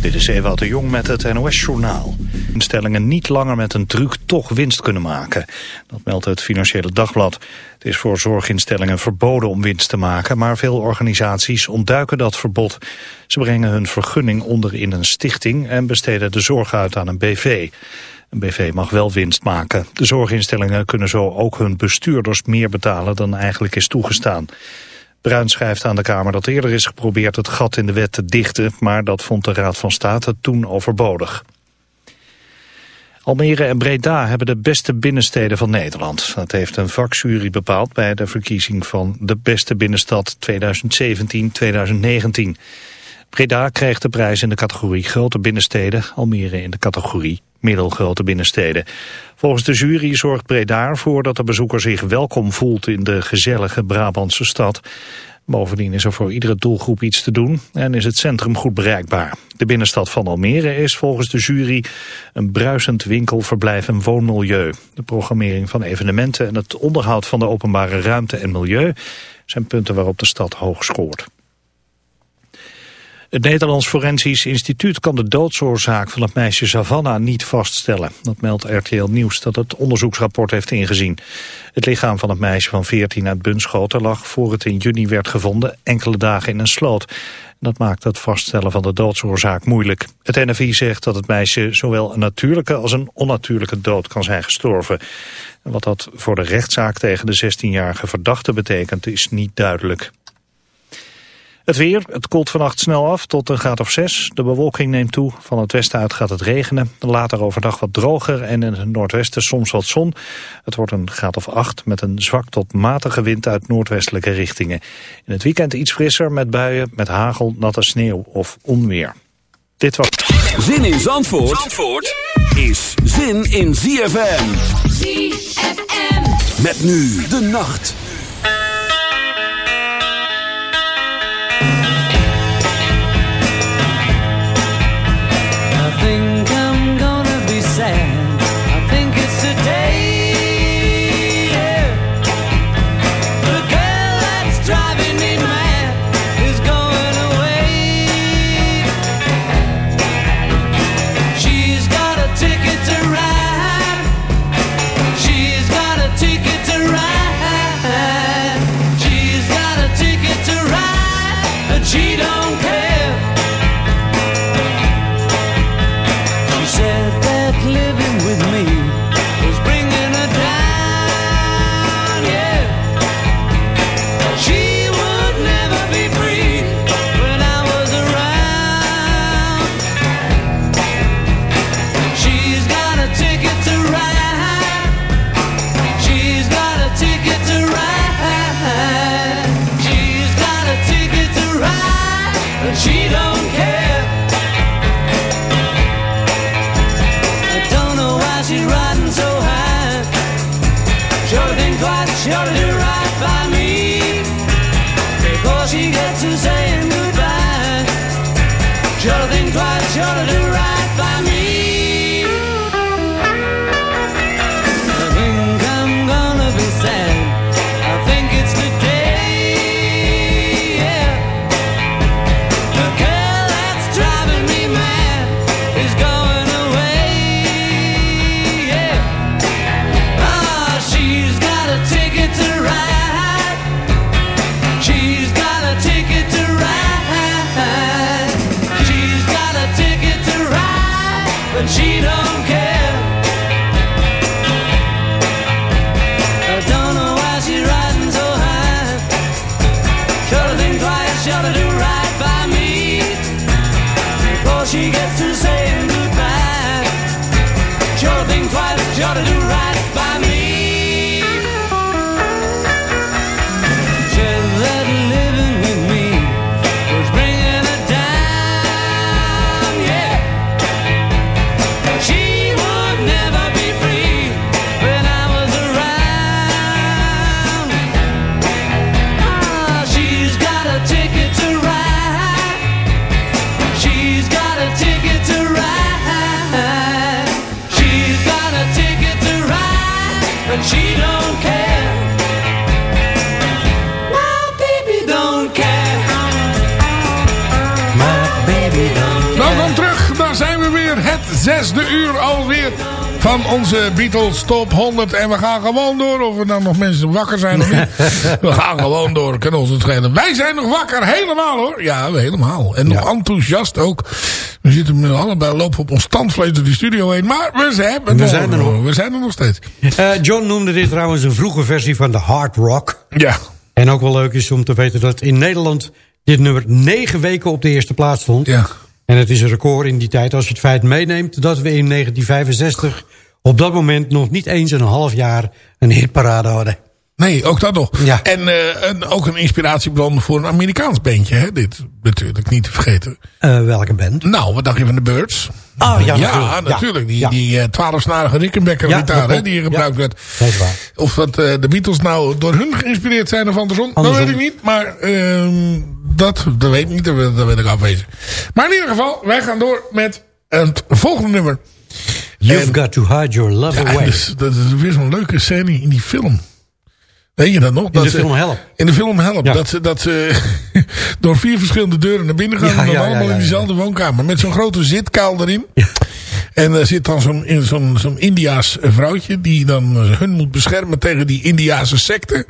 Dit is Ewout de Jong met het NOS-journaal. Instellingen niet langer met een truc toch winst kunnen maken. Dat meldt het Financiële Dagblad. Het is voor zorginstellingen verboden om winst te maken... maar veel organisaties ontduiken dat verbod. Ze brengen hun vergunning onder in een stichting... en besteden de zorg uit aan een BV. Een BV mag wel winst maken. De zorginstellingen kunnen zo ook hun bestuurders meer betalen... dan eigenlijk is toegestaan. Bruin schrijft aan de Kamer dat eerder is geprobeerd het gat in de wet te dichten, maar dat vond de Raad van State toen overbodig. Almere en Breda hebben de beste binnensteden van Nederland. Dat heeft een vakjury bepaald bij de verkiezing van de beste binnenstad 2017-2019. Breda kreeg de prijs in de categorie grote binnensteden, Almere in de categorie middelgrote binnensteden. Volgens de jury zorgt Breda ervoor dat de bezoeker zich welkom voelt in de gezellige Brabantse stad. Bovendien is er voor iedere doelgroep iets te doen en is het centrum goed bereikbaar. De binnenstad van Almere is volgens de jury een bruisend winkel, verblijf en woonmilieu. De programmering van evenementen en het onderhoud van de openbare ruimte en milieu zijn punten waarop de stad hoog scoort. Het Nederlands Forensisch Instituut kan de doodsoorzaak van het meisje Savannah niet vaststellen. Dat meldt RTL Nieuws dat het onderzoeksrapport heeft ingezien. Het lichaam van het meisje van 14 uit Bunschoten lag voor het in juni werd gevonden enkele dagen in een sloot. Dat maakt het vaststellen van de doodsoorzaak moeilijk. Het NFI zegt dat het meisje zowel een natuurlijke als een onnatuurlijke dood kan zijn gestorven. wat dat voor de rechtszaak tegen de 16-jarige verdachte betekent is niet duidelijk. Het weer, het koelt vannacht snel af tot een graad of 6. De bewolking neemt toe. Van het westen uit gaat het regenen. Later overdag wat droger en in het noordwesten soms wat zon. Het wordt een graad of 8 met een zwak tot matige wind uit noordwestelijke richtingen. In het weekend iets frisser met buien met hagel, natte sneeuw of onweer. Dit was... Zin in Zandvoort, Zandvoort is zin in ZFM. ZFM. Met nu de nacht. She zesde uur alweer van onze Beatles Top 100. En we gaan gewoon door. Of er dan nog mensen wakker zijn of niet. we gaan gewoon door. Kunnen ons het schelen. Wij zijn nog wakker. Helemaal hoor. Ja, helemaal. En nog enthousiast ook. We zitten met allebei lopen op ons tandvlees door die studio heen. Maar we zijn, we zijn er nog. We zijn er nog steeds. Uh, John noemde dit trouwens een vroege versie van de hard rock. Ja. En ook wel leuk is om te weten dat in Nederland dit nummer negen weken op de eerste plaats stond. Ja. En het is een record in die tijd als je het feit meeneemt... dat we in 1965 op dat moment nog niet eens een half jaar een hitparade hadden. Nee, ook dat nog. Ja. En, uh, en ook een inspiratiebron voor een Amerikaans bandje. Hè? Dit natuurlijk niet te vergeten. Uh, welke band? Nou, wat dacht je van de Birds? Oh, ja, ja natuurlijk. Die, ja. die uh, twaalfsnarige Rickenbacker ja, gitaar hè, die gebruikt werd. Dat is waar. Of dat uh, de Beatles nou door hun geïnspireerd zijn of andersom, andersom. dat weet ik niet. Maar uh, dat, dat weet ik niet, dat, dat weet ik afwezen. Maar in ieder geval, wij gaan door met het volgende nummer. You've en, got to hide your love ja, away. Dus, dat is weer zo'n leuke scène in die film. Weet je dat nog? In dat de ze, film Help. In de film Help. Ja. Dat ze, dat ze door vier verschillende deuren naar binnen gaan. Ja, en dan ja, allemaal in diezelfde woonkamer. Met zo'n grote zitkuil erin. En er zit dan zo'n zo'n zo'n Indiaas vrouwtje. Die dan hun moet beschermen tegen die Indiase secte.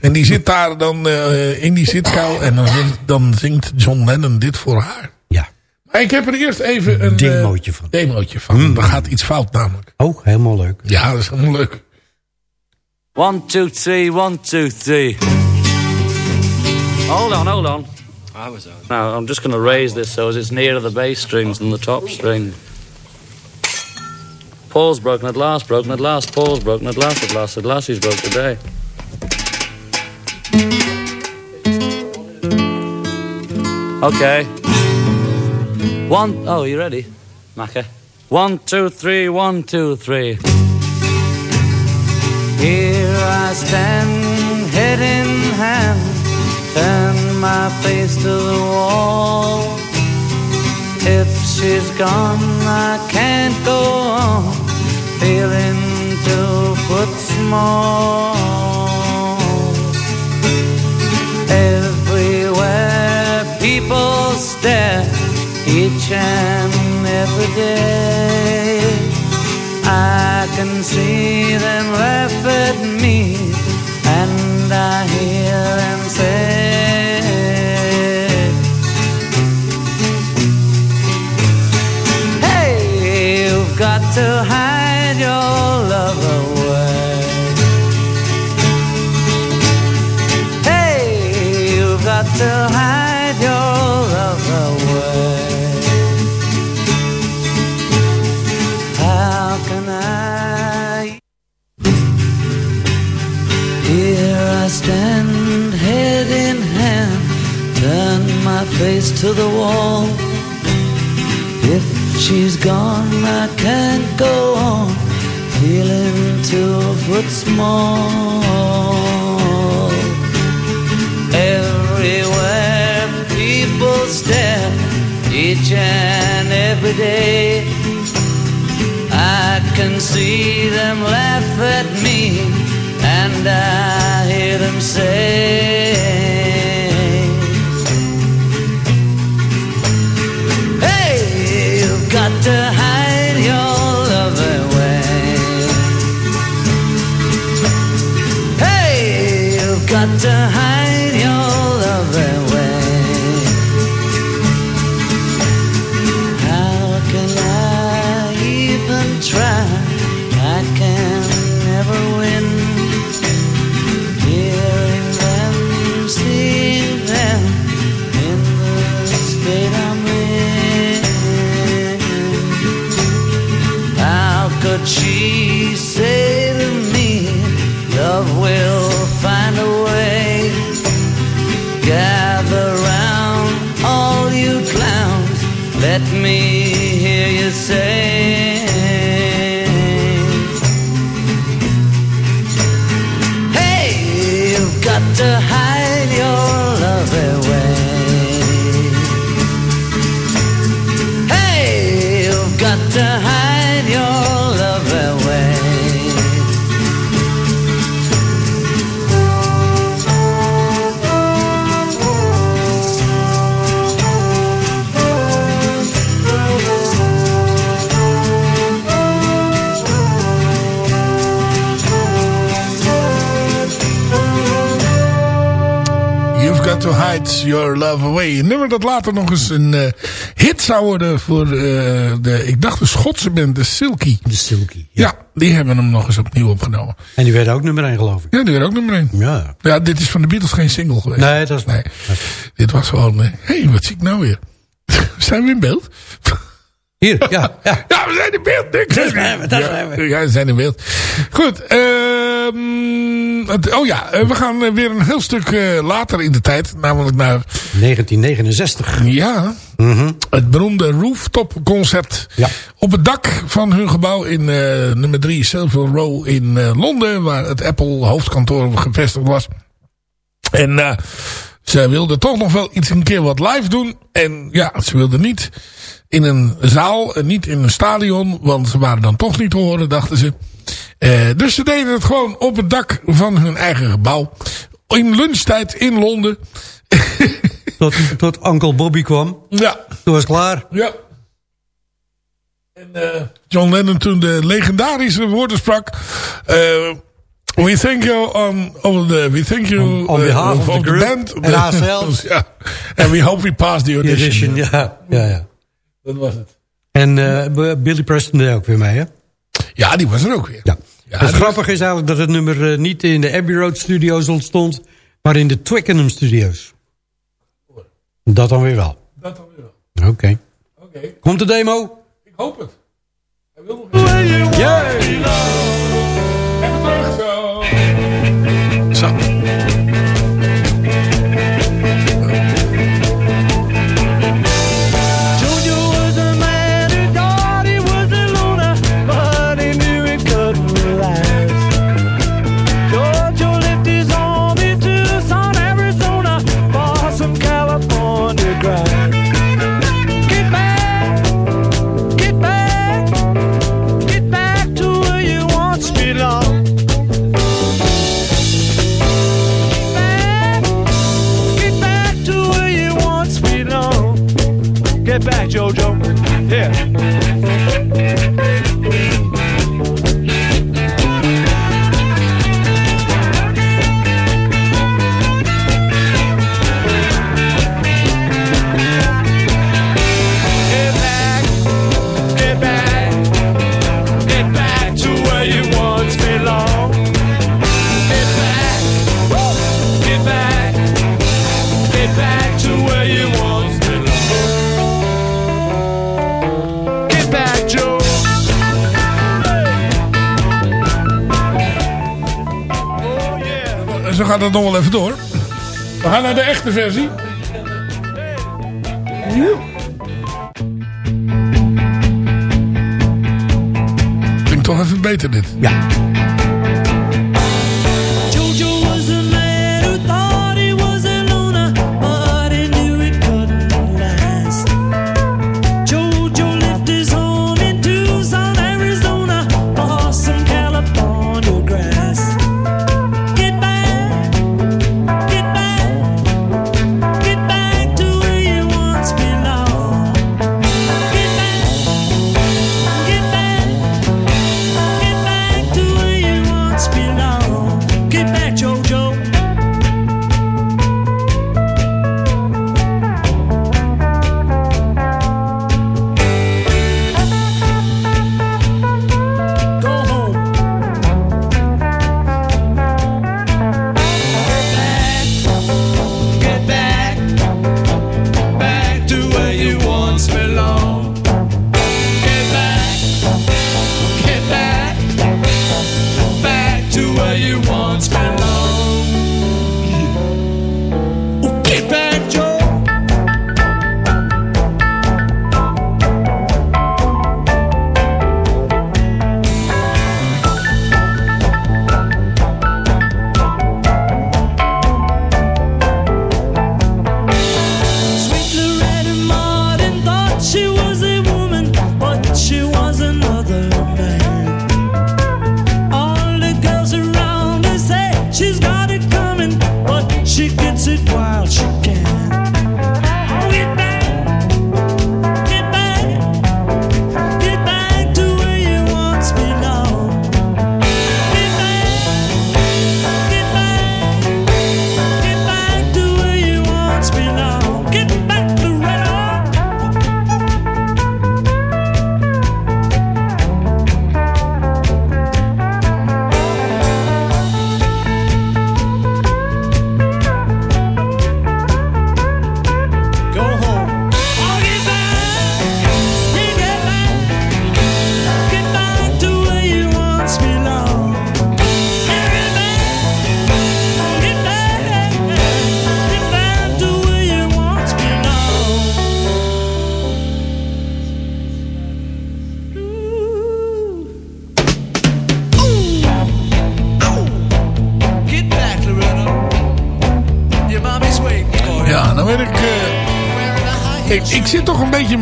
en die zit daar dan uh, in die zitkuil. En dan zingt, dan zingt John Lennon dit voor haar. Ja. Maar ik heb er eerst even een demootje van. Demootje van. Mm. Er gaat iets fout namelijk. Oh, helemaal leuk. Ja, dat is helemaal leuk. One, two, three, one, two, three. Hold on, hold on. I was on. Now, I'm just going to raise this so as it's nearer the bass strings than the top string. Paul's broken at last, broken at last, Paul's broken at last, at last, at last he's broke today. Okay. One, oh, you ready, Macca? One, two, three, one, two, three. Here I stand, head in hand, turn my face to the wall. If she's gone, I can't go on, feeling two foot small. Everywhere people stare, each and every day. I can see them laugh at me, and I hear them say, to the wall. If she's gone, I can't go on, feeling two foot small. Everywhere people stare, each and every day. I can see them laugh at me, and I hear them say, you've got Love Away. Een nummer dat later nog eens een uh, hit zou worden voor uh, de, ik dacht de Schotse band, de Silky. De Silky, ja. ja. die hebben hem nog eens opnieuw opgenomen. En die werd ook nummer 1 geloof ik. Ja, die werd ook nummer 1. Ja. Ja, dit is van de Beatles geen single geweest. Nee, dat is nee. Dit was gewoon, hé, hey, wat zie ik nou weer? zijn we in beeld? Hier, ja. Ja, ja we zijn in beeld. Daar zijn we, daar zijn we. Ja, we zijn in beeld. Goed. Uh, oh ja, we gaan weer een heel stuk uh, later in de tijd. Namelijk naar... 1969. Ja. Mm -hmm. Het beroemde rooftop concert. Ja. Op het dak van hun gebouw in uh, nummer 3 Savile Row in Londen. Waar het Apple hoofdkantoor gevestigd was. En ze wilden toch nog wel iets een keer wat live doen. En ja, ze wilden niet in een zaal en niet in een stadion. Want ze waren dan toch niet te horen, dachten ze. Uh, dus ze deden het gewoon op het dak van hun eigen gebouw. In lunchtijd in Londen. tot, tot Uncle Bobby kwam. Ja. Toen was klaar. Ja. En uh, John Lennon toen de legendarische woorden sprak. Uh, we thank you on, on the, we thank you on, on behalf uh, of, of, the, the band. En ourselves. ja. And we hope we pass the audition. The audition ja, ja, ja. Dat was het. En Billy Preston deed ook weer mee, hè? Ja, die was er ook weer. Ja. ja het grappige is eigenlijk dat het nummer uh, niet in de Abbey Road Studios ontstond... maar in de Twickenham Studios. Dat dan weer wel. Dat dan weer wel. Oké. Okay. Okay. Komt de demo? Ik hoop het. Hij wil nog eens. Versie.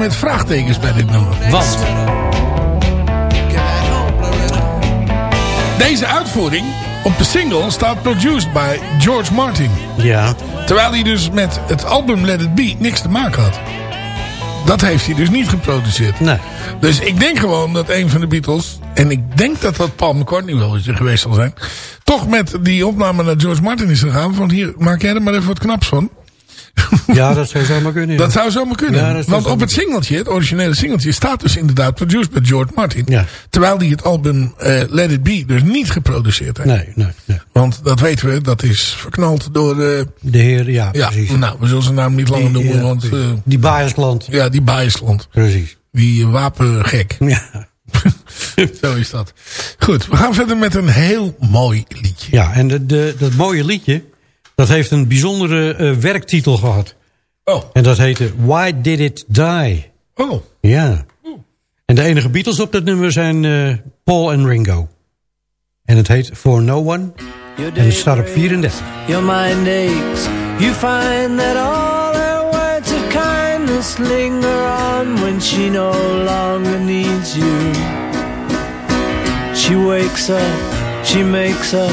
Met vraagtekens bij dit nummer. Want? Deze uitvoering op de single staat produced by George Martin. Ja. Terwijl hij dus met het album Let It Be niks te maken had. Dat heeft hij dus niet geproduceerd. Nee. Dus ik denk gewoon dat een van de Beatles... en ik denk dat dat Paul McCartney wel eens geweest zal zijn... toch met die opname naar George Martin is gegaan... van hier, maak jij er maar even wat knaps van. Ja, dat zou zomaar kunnen. ja. Dat zou zomaar kunnen. Ja, dat zou Want op het singeltje, het originele singeltje... staat dus inderdaad produced bij George Martin. Ja. Terwijl hij het album eh, Let It Be dus niet geproduceerd heeft. Nee, nee, nee. Want dat weten we, dat is verknald door... de De heer, ja, ja, precies. nou, we zullen zijn naam niet langer Die, noemen. want eh, Die biasklant. ja, die Bijsland. Precies. Die eh, wapengek. Ja. Zo is dat. Goed, we gaan verder met een heel mooi liedje. Ja, en de, de, dat mooie liedje, dat heeft een bijzondere eh, werktitel gehad. Oh, En dat heette Why Did It Die? oh. Ja. En de enige Beatles op dat nummer zijn eh, Paul en Ringo. En het heet For No One. En het staat op 34. Your mind aches. You find that all her words of kindness linger on when she no longer needs you. She wakes up, she makes up,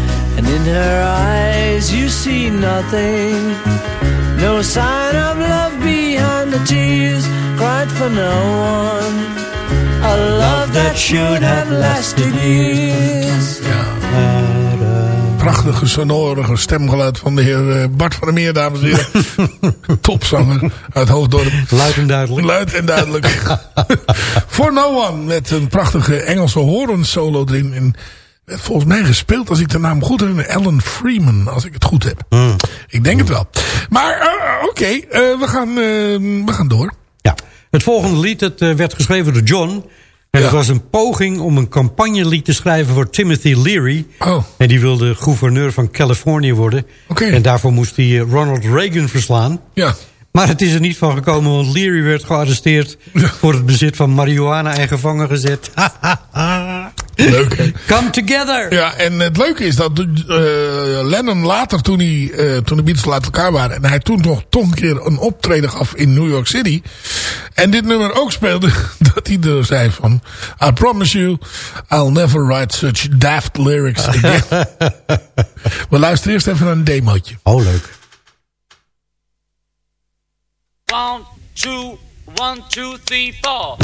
and in her eyes you see nothing. No sign of love behind the tears cried for no one. A love that should have lasted years. Prachtige, sonorige stemgeluid van de heer eh, Bart van der Meer, dames en heren. Topzanger uit Hoofddorp. Luid en duidelijk. Luid en duidelijk. For No One, met een prachtige Engelse horensolo erin. En volgens mij gespeeld, als ik de naam goed herinner, Alan Freeman, als ik het goed heb. Ik denk het wel. Maar eh, oké, eh, we, gaan, eh, we gaan door. Ja. Het volgende lied dat, eh, werd geschreven door John. En Ja. het was een poging om een campagnelied te schrijven voor Timothy Leary. Oh. En die wilde gouverneur van Californië worden. Oké. En daarvoor moest hij eh, Ronald Reagan verslaan. Ja. Maar het is er niet van gekomen, want Leary werd gearresteerd... voor het bezit van marihuana en gevangen gezet. Leuk hè? Come together! Ja, en het leuke is dat eh, Lennon later, toen, hij, eh, toen de Beatles uit elkaar waren... en hij toen nog toch een keer een optreden gaf in New York City... en dit nummer ook speelde, dat hij er zei van... I promise you, I'll never write such daft lyrics again. We luisteren eerst even naar een demootje. Oh, leuk. One, two, one, two, three, four.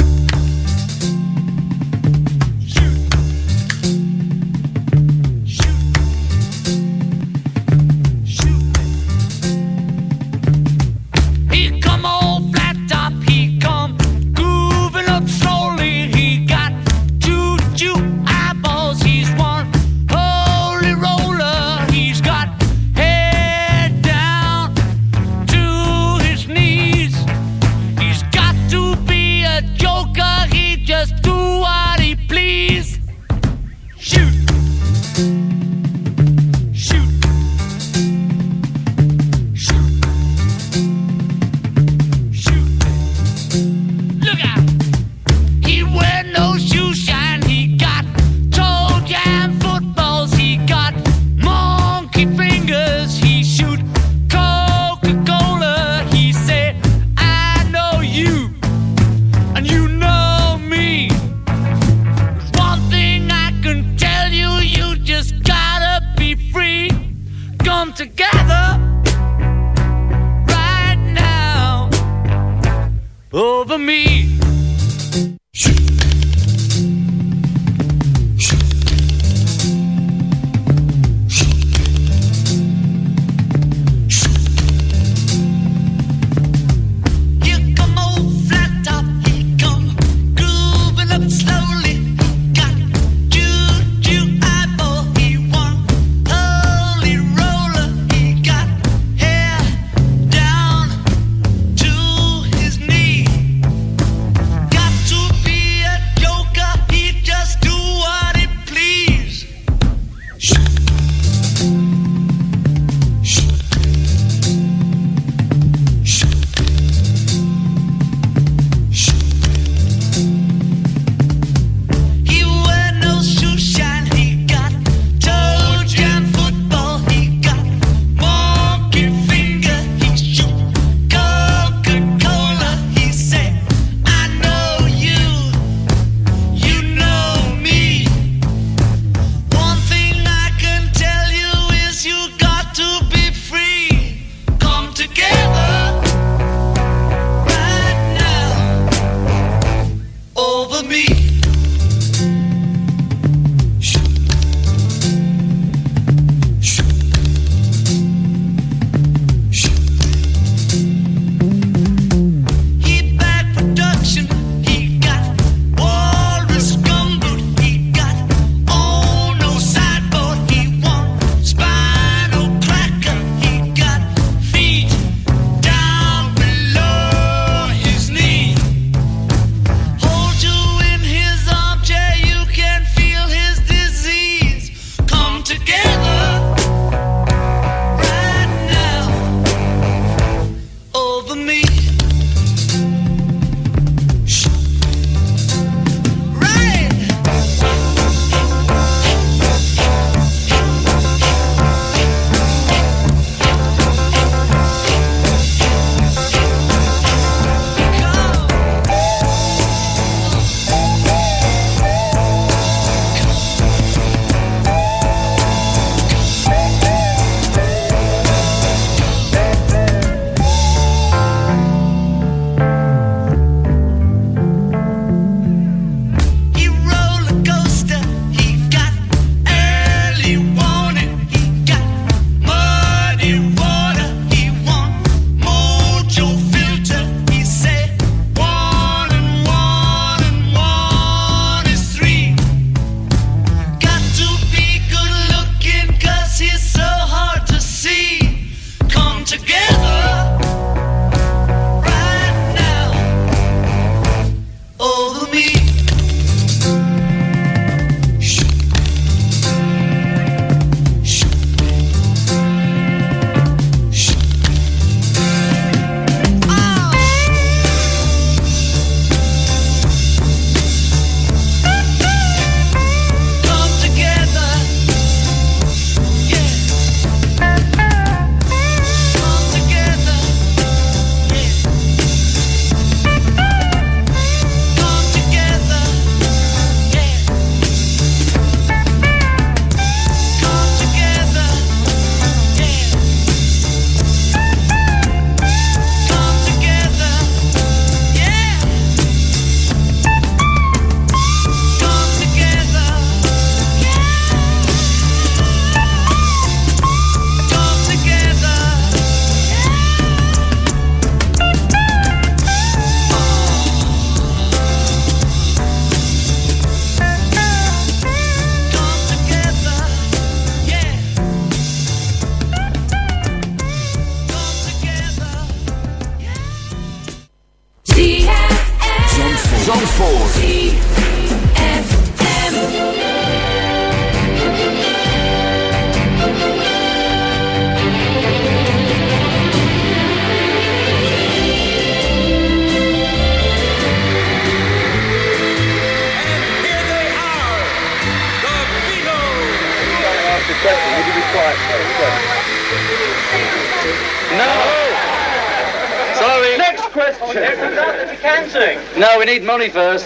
need money first.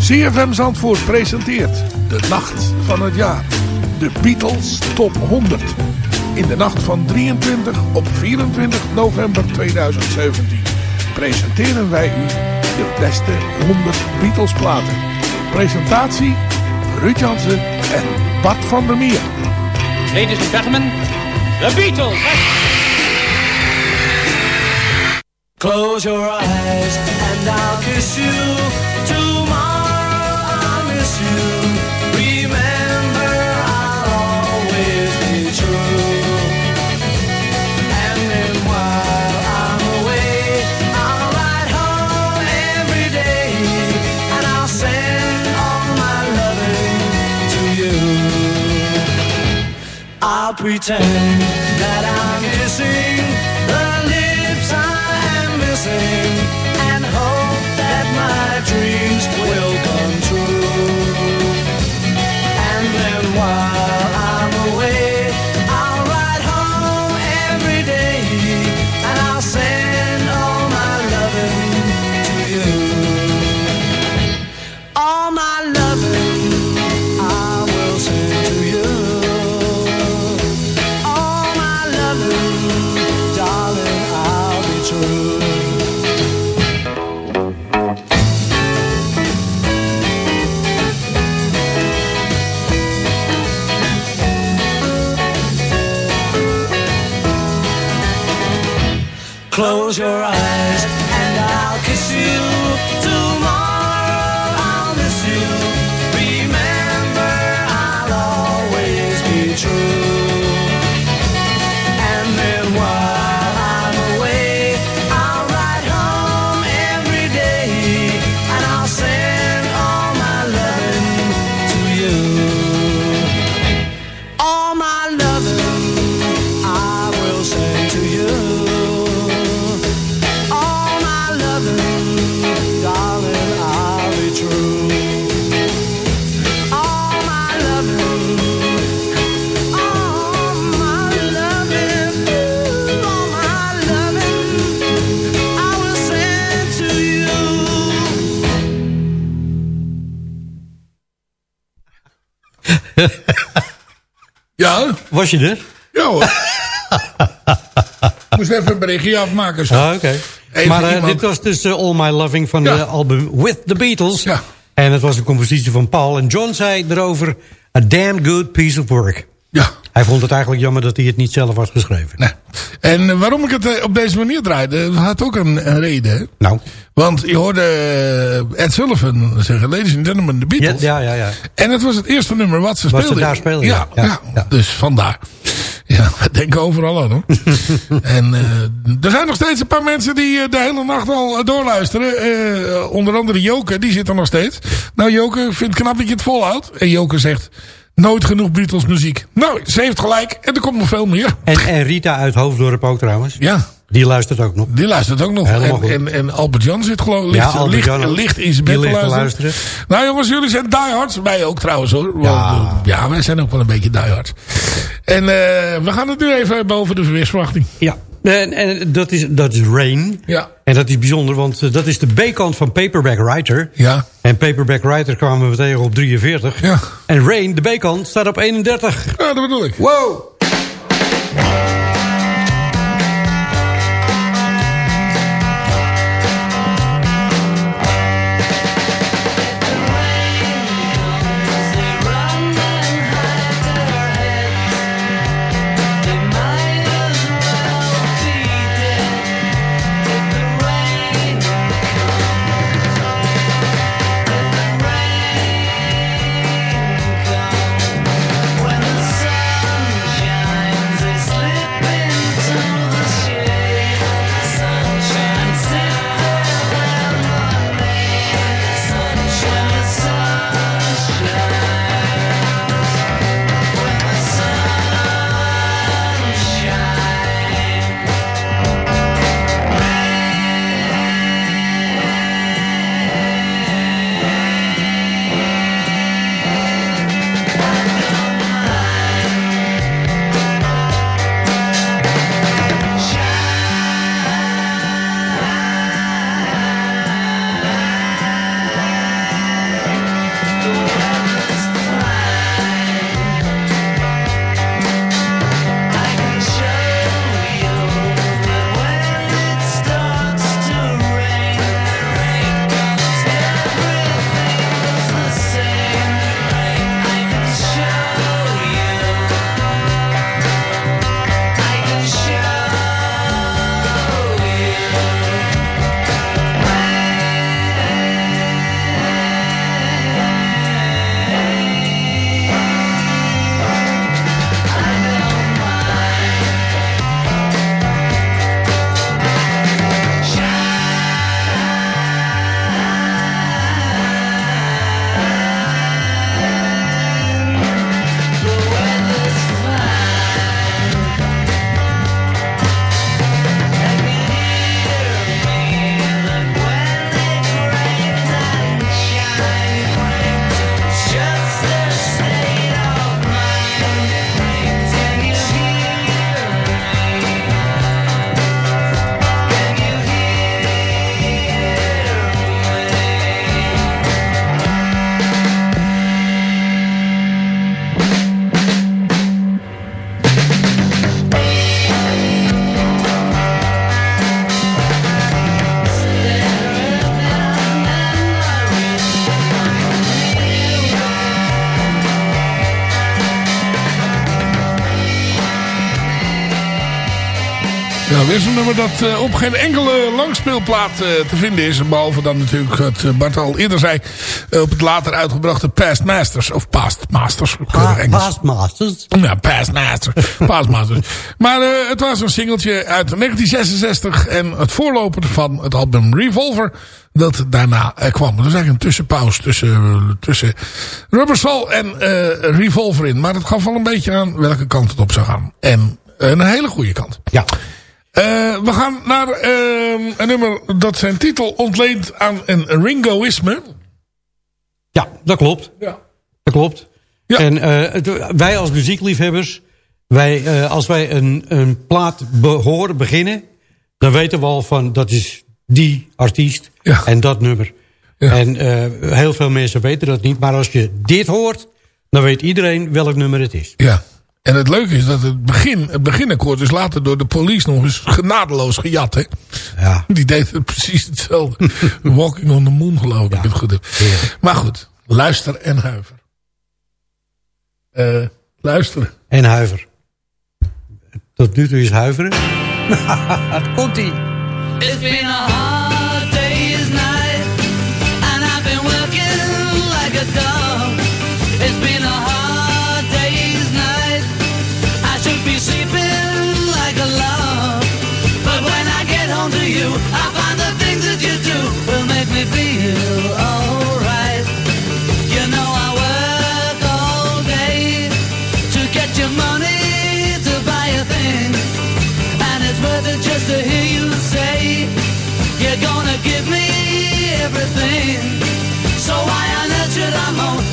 CFM Zandvoort presenteert De Nacht van het Jaar. De Beatles Top 100. In de nacht van 23 op 24 november 2017 presenteren wij u de beste 100 Beatles platen. Presentatie Ruud Jansen en Bart van der Meer. Ladies and gentlemen, the Beatles. Close your eyes and I'll kiss you. Tomorrow pretend Close your eyes and I'll kiss you. Ja, Was je er? ja hoor. Moest even een berichtje afmaken. Zo. Ah, oké. Maar eh, dit was dus eh, All My Loving van Ja. de album With the Beatles. Ja. En het was een compositie van Paul. En John zei erover, a damn good piece of work. Ja. Hij vond het eigenlijk jammer dat hij het niet zelf had geschreven. En eh, waarom ik het eh, op deze manier draaide, had ook een, een reden. Nou, Want je hoorde eh, Ed Sullivan zeggen, ladies and gentlemen, the ja, Beatles. ja, ja. ja. En het was het eerste nummer wat ze Wat ze speelden. daar speelden, ja. dus vandaar. Ja, we denken overal aan hoor. en er zijn nog steeds een paar mensen die de hele nacht al doorluisteren. Onder andere Joke, die zit er nog steeds. Nou Joke, vindt knap dat je het volhoudt. En Joke zegt, nooit genoeg Beatles muziek. Nou, ze heeft gelijk. En er komt nog veel meer. En, en Rita uit Hoofddorp ook trouwens. Ja, Die luistert ook nog. die luistert ook nog. Helemaal En, goed. en, en Albert Jan zit geloof ligt, Ja, ligt, Jan ligt in zijn bed te luisteren. luisteren. Nou jongens, jullie zijn diehards. Wij ook trouwens hoor. Ja. ja, wij zijn ook wel een beetje diehards. En eh, we gaan het nu even hebben over de weersverwachting. Ja. En, en dat, is, dat is Rain. Ja. En dat is bijzonder, want eh, dat is de B-kant van Paperback Writer. Ja. En Paperback Writer kwamen we tegen op 43. Ja. En Rain, de B-kant, staat op 31. Ja, dat bedoel ik. Wow! Dat eh, op geen enkele langspeelplaat eh, te vinden is. Behalve dan natuurlijk wat eh, Bart al eerder zei. op het later uitgebrachte Past Masters. Of Past Masters. Pa- Engels. Past Masters. Ja, Past Masters. Past Masters. Maar het was een singeltje uit 1966. En het voorloper van het album Revolver. Dat daarna eh, kwam. Dus eigenlijk een tussenpauze tussen, tussen Rubber Soul en Revolver in. Maar het gaf wel een beetje aan welke kant het op zou gaan. En een hele goede kant. Ja. Eh, we gaan naar eh, een nummer dat zijn titel ontleent aan een Ringoïsme. ja, dat klopt. Ja. Dat klopt. Ja. En eh, het- wij als muziekliefhebbers, wij, eh, als wij een, een plaat horen beginnen... dan weten we al van dat is die artiest Ja. en dat nummer. Ja. En heel veel mensen weten dat niet. Maar als je dit hoort, dan weet iedereen welk nummer het is. Ja. En het leuke is dat het begin, het beginakkoord is later door de police nog eens genadeloos gejat. Hè? Ja. Die deed het precies hetzelfde. Walking on the Moon geloof ik. Ja. Het goed. Maar goed, luister en huiver. Eh luisteren. En huiver. Tot nu toe is huiveren. Het komt ie. It's been a hard to hear you say You're gonna give me everything So why on earth should I moan?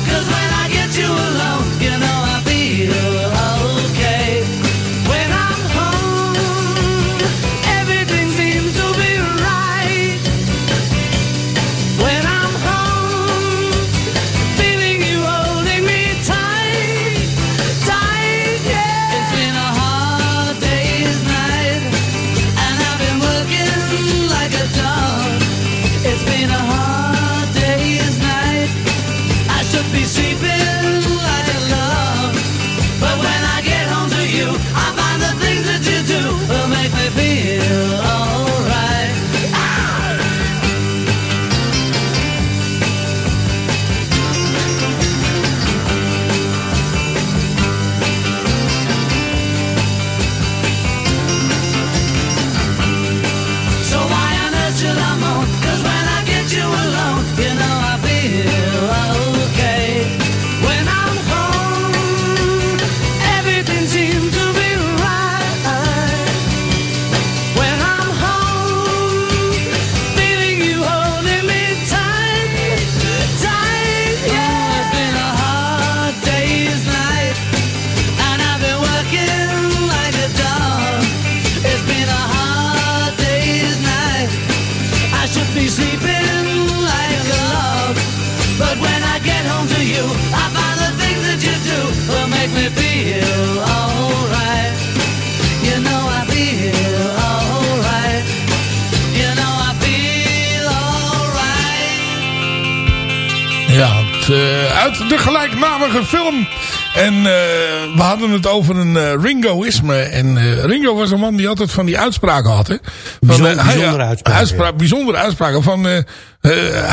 Gelijknamige film. En eh, we hadden het over een eh, Ringoïsme. En eh, Ringo was een man die altijd van die uitspraken had. Hè? Van, bijzondere uitspraken, uitspra- ja. Bijzondere uitspraken van...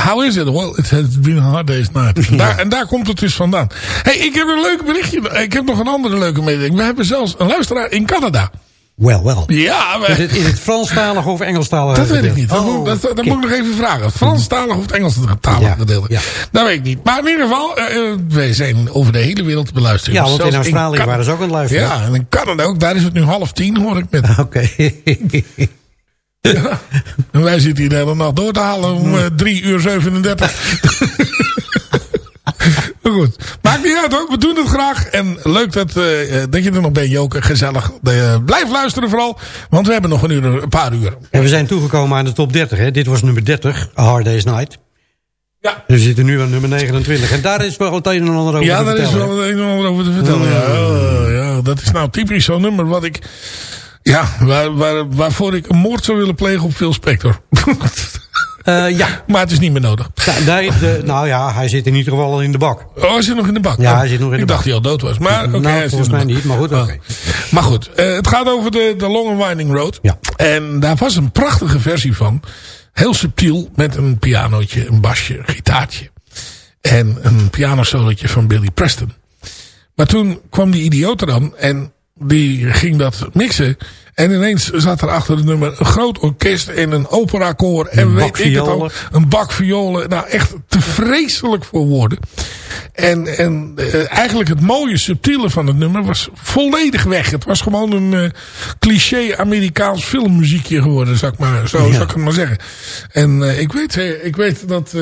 how is it? Well, it has been a hard day's night. En daar, en daar komt het dus vandaan. hey, ik heb een leuk berichtje. Ik heb nog een andere leuke mededeling. We hebben zelfs een luisteraar in Canada. Wel, wel. Ja, we- Is het, is het Franstalig of Engelstalig? dat weet ik niet. Dat, Oh, moet, dat, moet ik nog even vragen. Het Franstalig of het Engelstalig Ja, gedeelte. ja. Dat weet ik niet. Maar in ieder geval, eh, wij zijn over de hele wereld te beluisteren. Ja, want Zelfs in Australië waren ze ook aan het luisteren. Ja, en in Canada ook. Daar is het nu half tien, hoor ik net. Oké. En wij zitten hier de hele nacht door te halen om drie uur 37. maar goed, maakt niet uit hoor. We doen het graag. En leuk dat, eh, eh, dat je er nog bent, Joke. Gezellig. Eh, blijf luisteren vooral. Want we hebben nog een, uur, een paar uur. En we zijn toegekomen aan de top 30. Hè. Dit was nummer 30, A Hard Day's Night. Ja. We zitten nu aan nummer 29. En daar is wel het een en ander over Ja, te daar is vertellen. wel het een en ander over te vertellen. Ja, Oh, ja dat is nou typisch zo'n nummer wat ik... Ja, waar, waar, waarvoor ik een moord zou willen plegen op Phil Spector. Eh, ja. Maar het is niet meer nodig. Ja, nee, de- nou ja, hij zit in ieder geval al in de bak. Oh, hij zit nog in de bak? Ja, Oh, hij zit nog in de Ik bak. dacht hij al dood was. Maar Nou, volgens mij niet, maar goed. Oh. Maar goed, eh, het gaat over de, de Long and Winding Road. Ja. En daar was een prachtige versie van. Heel subtiel, met een pianootje, een basje, een gitaartje. En een pianosolotje van Billy Preston. Maar toen kwam die idioot er dan en die ging dat mixen. En ineens zat er achter het nummer een groot orkest en een operakoor. En Een weet ik het. Een bak violen. Nou, echt te vreselijk voor woorden. En, en eh, eigenlijk het mooie, subtiele van het nummer was volledig weg. Het was gewoon een eh, cliché Amerikaans filmmuziekje geworden, zou ik, maar, zo Ja. zou ik het maar zeggen. En eh, ik, weet, ik weet dat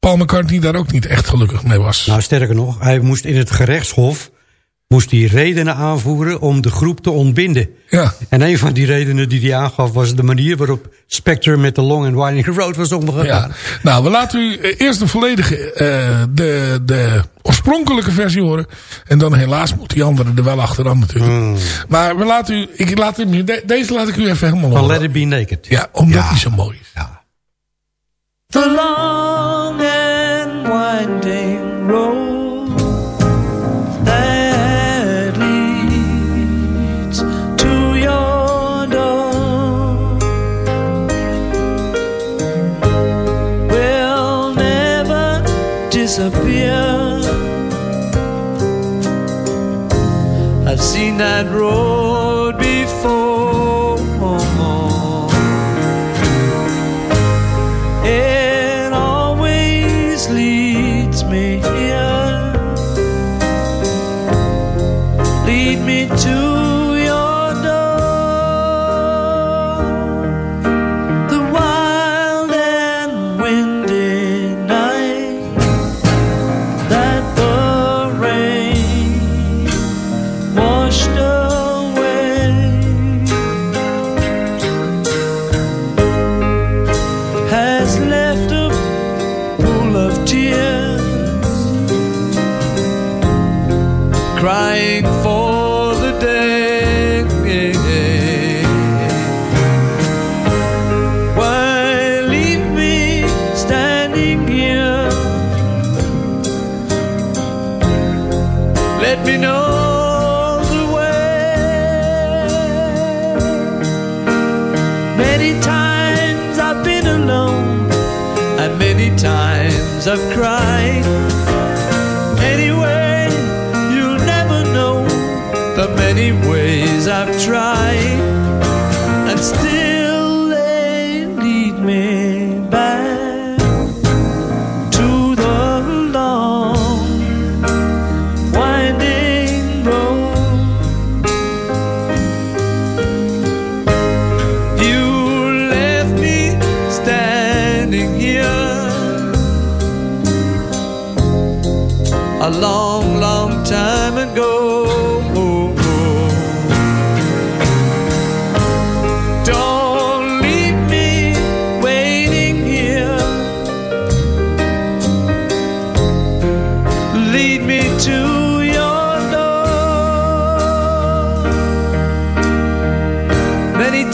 Paul McCartney daar ook niet echt gelukkig mee was. Nou, sterker nog, hij moest in het gerechtshof moest hij redenen aanvoeren om de groep te ontbinden. ja. En een van die redenen die hij aangaf was de manier waarop Spectre met de Long and Winding Road was omgegaan. Ja. Nou, we laten u eh, eerst de volledige, eh, de, de oorspronkelijke versie horen. En dan helaas moet die andere er wel achteraan natuurlijk. Hmm. Maar we laten u, ik laat u, de- deze laat ik u even helemaal Van horen. Let It Be Naked. Ja, omdat Ja. hij zo mooi is. The that road before.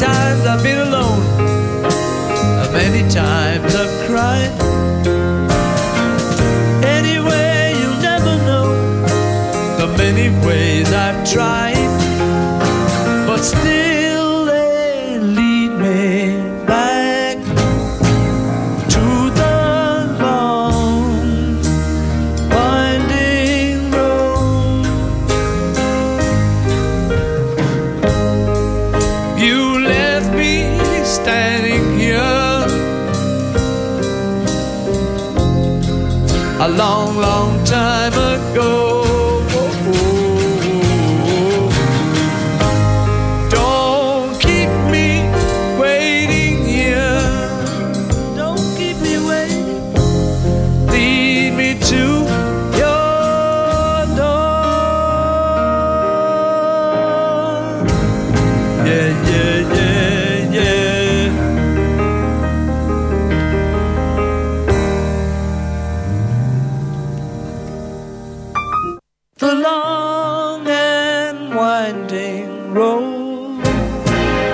Times I've been alone. How many times I've cried. Anyway, you'll never know the many ways I've tried. time